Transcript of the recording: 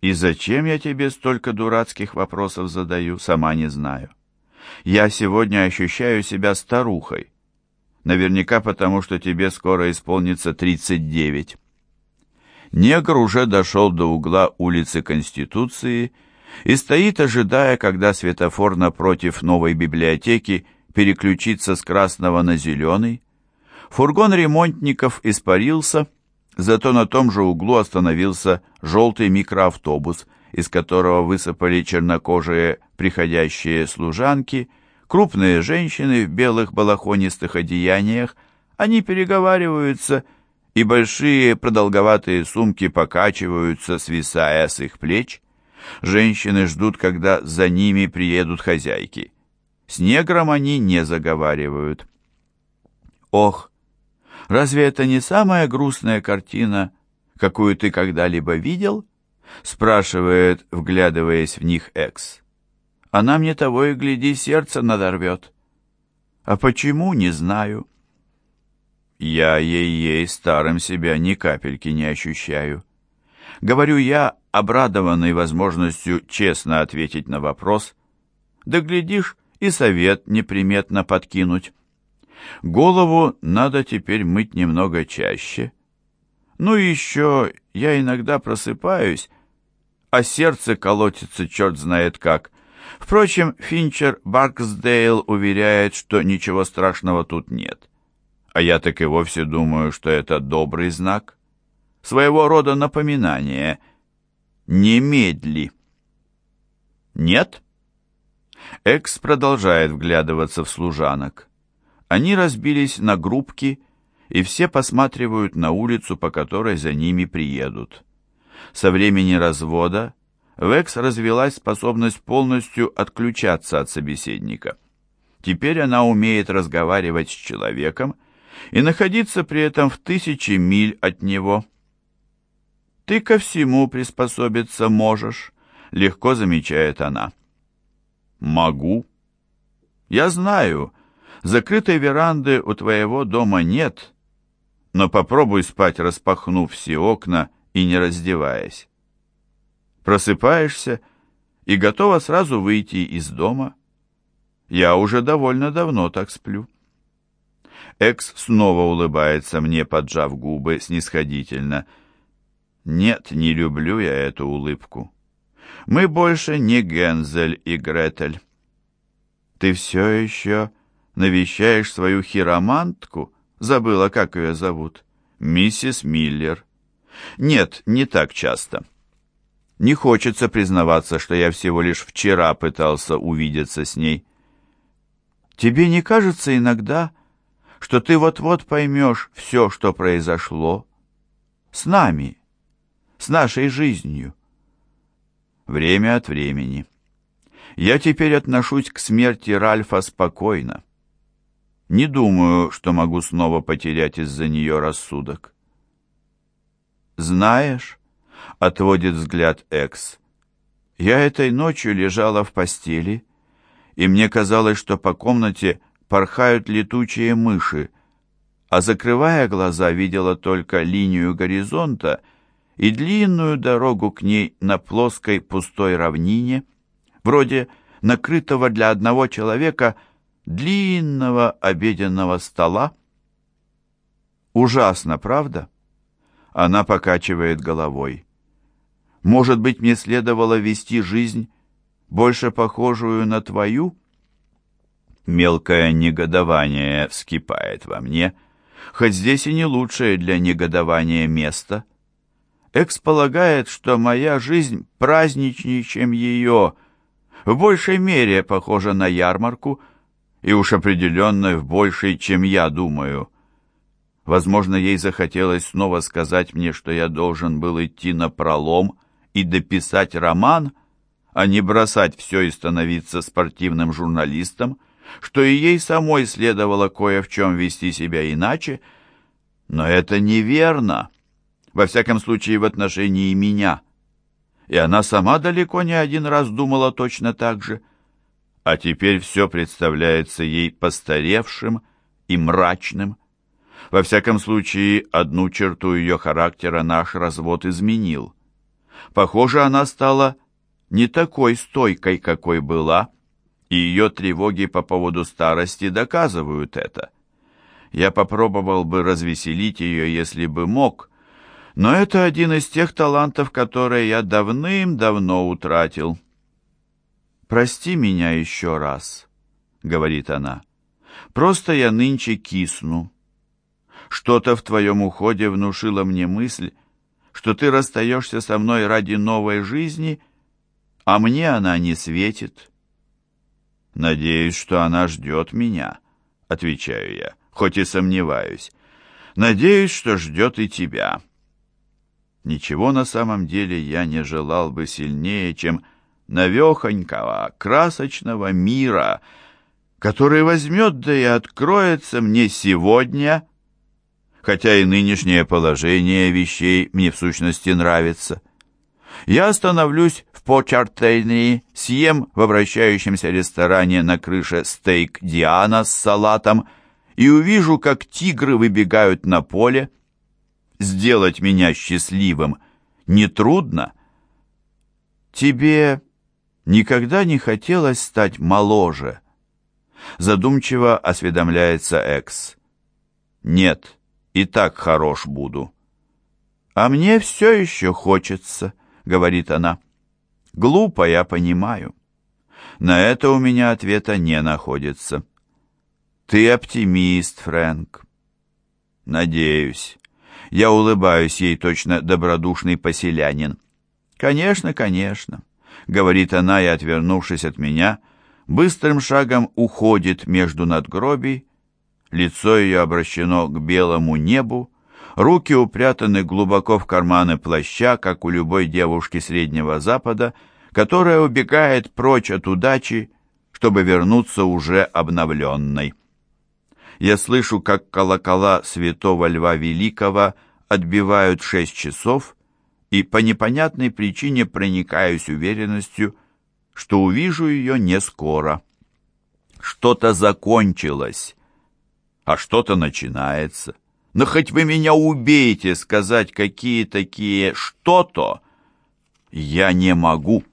И зачем я тебе столько дурацких вопросов задаю, сама не знаю. Я сегодня ощущаю себя старухой. Наверняка потому, что тебе скоро исполнится 39. Негр уже дошел до угла улицы Конституции и стоит, ожидая, когда светофор напротив новой библиотеки переключится с красного на зеленый. Фургон ремонтников испарился, зато на том же углу остановился желтый микроавтобус, из которого высыпали чернокожие приходящие служанки, крупные женщины в белых балахонистых одеяниях. Они переговариваются, и большие продолговатые сумки покачиваются, свисая с их плеч. Женщины ждут, когда за ними приедут хозяйки. С негром они не заговаривают. Ох, разве это не самая грустная картина, какую ты когда-либо видел? Спрашивает, вглядываясь в них Экс. Она мне того и гляди, сердце надорвет. А почему, не знаю. Я ей-ей старым себя ни капельки не ощущаю. Говорю я, обрадованный возможностью честно ответить на вопрос. Да глядишь, и совет неприметно подкинуть. Голову надо теперь мыть немного чаще. Ну и еще я иногда просыпаюсь, а сердце колотится черт знает как. Впрочем, Финчер Барксдейл уверяет, что ничего страшного тут нет. А я так и вовсе думаю, что это добрый знак. Своего рода напоминание. Немедли. Нет? Экс продолжает вглядываться в служанок. Они разбились на группки, и все посматривают на улицу, по которой за ними приедут. Со времени развода в Экс развилась способность полностью отключаться от собеседника. Теперь она умеет разговаривать с человеком и находиться при этом в тысячи миль от него. «Ты ко всему приспособиться можешь», — легко замечает она. «Могу». «Я знаю, закрытой веранды у твоего дома нет, но попробуй спать, распахнув все окна и не раздеваясь. Просыпаешься и готова сразу выйти из дома. Я уже довольно давно так сплю. Экс снова улыбается мне, поджав губы снисходительно. Нет, не люблю я эту улыбку. Мы больше не Гензель и Гретель. Ты все еще навещаешь свою хиромантку? Забыла, как ее зовут. Миссис Миллер. Нет, не так часто. Не хочется признаваться, что я всего лишь вчера пытался увидеться с ней. Тебе не кажется иногда, что ты вот-вот поймешь все, что произошло? С нами, с нашей жизнью. Время от времени. Я теперь отношусь к смерти Ральфа спокойно. Не думаю, что могу снова потерять из-за нее рассудок. Знаешь, отводит взгляд Экс. Я этой ночью лежала в постели, и мне казалось, что по комнате порхают летучие мыши, а закрывая глаза, видела только линию горизонта и длинную дорогу к ней на плоской пустой равнине, вроде накрытого для одного человека длинного обеденного стола. Ужасно, правда? Она покачивает головой. Может быть, мне следовало вести жизнь, больше похожую на твою? Мелкое негодование вскипает во мне, хоть здесь и не лучшее для негодования место. Экс полагает, что моя жизнь праздничнее, чем ее, в большей мере похожа на ярмарку, и уж определенно в большей, чем я думаю. Возможно, ей захотелось снова сказать мне, что я должен был идти на пролом, и дописать роман, а не бросать все и становиться спортивным журналистом, что и ей самой следовало кое в чем вести себя иначе, но это неверно, во всяком случае в отношении меня. И она сама далеко не один раз думала точно так же, а теперь все представляется ей постаревшим и мрачным. Во всяком случае, одну черту ее характера наш развод изменил. Похоже, она стала не такой стойкой, какой была, и ее тревоги по поводу старости доказывают это. Я попробовал бы развеселить ее, если бы мог, но это один из тех талантов, которые я давным-давно утратил. «Прости меня еще раз», — говорит она. «Просто я нынче кисну. Что-то в твоем уходе внушило мне мысль, что ты расстаешься со мной ради новой жизни, а мне она не светит». «Надеюсь, что она ждет меня», — отвечаю я, хоть и сомневаюсь. «Надеюсь, что ждет и тебя». Ничего на самом деле я не желал бы сильнее, чем навехонького, красочного мира, который возьмет да и откроется мне сегодня, хотя и нынешнее положение вещей мне в сущности нравится. Я остановлюсь в Почартейнии, съем в обращающемся ресторане на крыше стейк Диана с салатом и увижу, как тигры выбегают на поле. Сделать меня счастливым нетрудно. Тебе никогда не хотелось стать моложе? Задумчиво осведомляется Экс. Нет, и так хорош буду. А мне все еще хочется, говорит она. Глупо, я понимаю. На это у меня ответа не находится. Ты оптимист, Фрэнк. Надеюсь. Я улыбаюсь ей точно добродушный поселянин. Конечно, конечно. — говорит она и, отвернувшись от меня, быстрым шагом уходит между надгробий, лицо ее обращено к белому небу, руки упрятаны глубоко в карманы плаща, как у любой девушки Среднего Запада, которая убегает прочь от удачи, чтобы вернуться уже обновленной. Я слышу, как колокола святого Льва Великого отбивают шесть часов, и по непонятной причине проникаюсь уверенностью, что увижу ее не скоро. Что-то закончилось, а что-то начинается. Но хоть вы меня убейте, сказать какие такие «что-то» я не могу.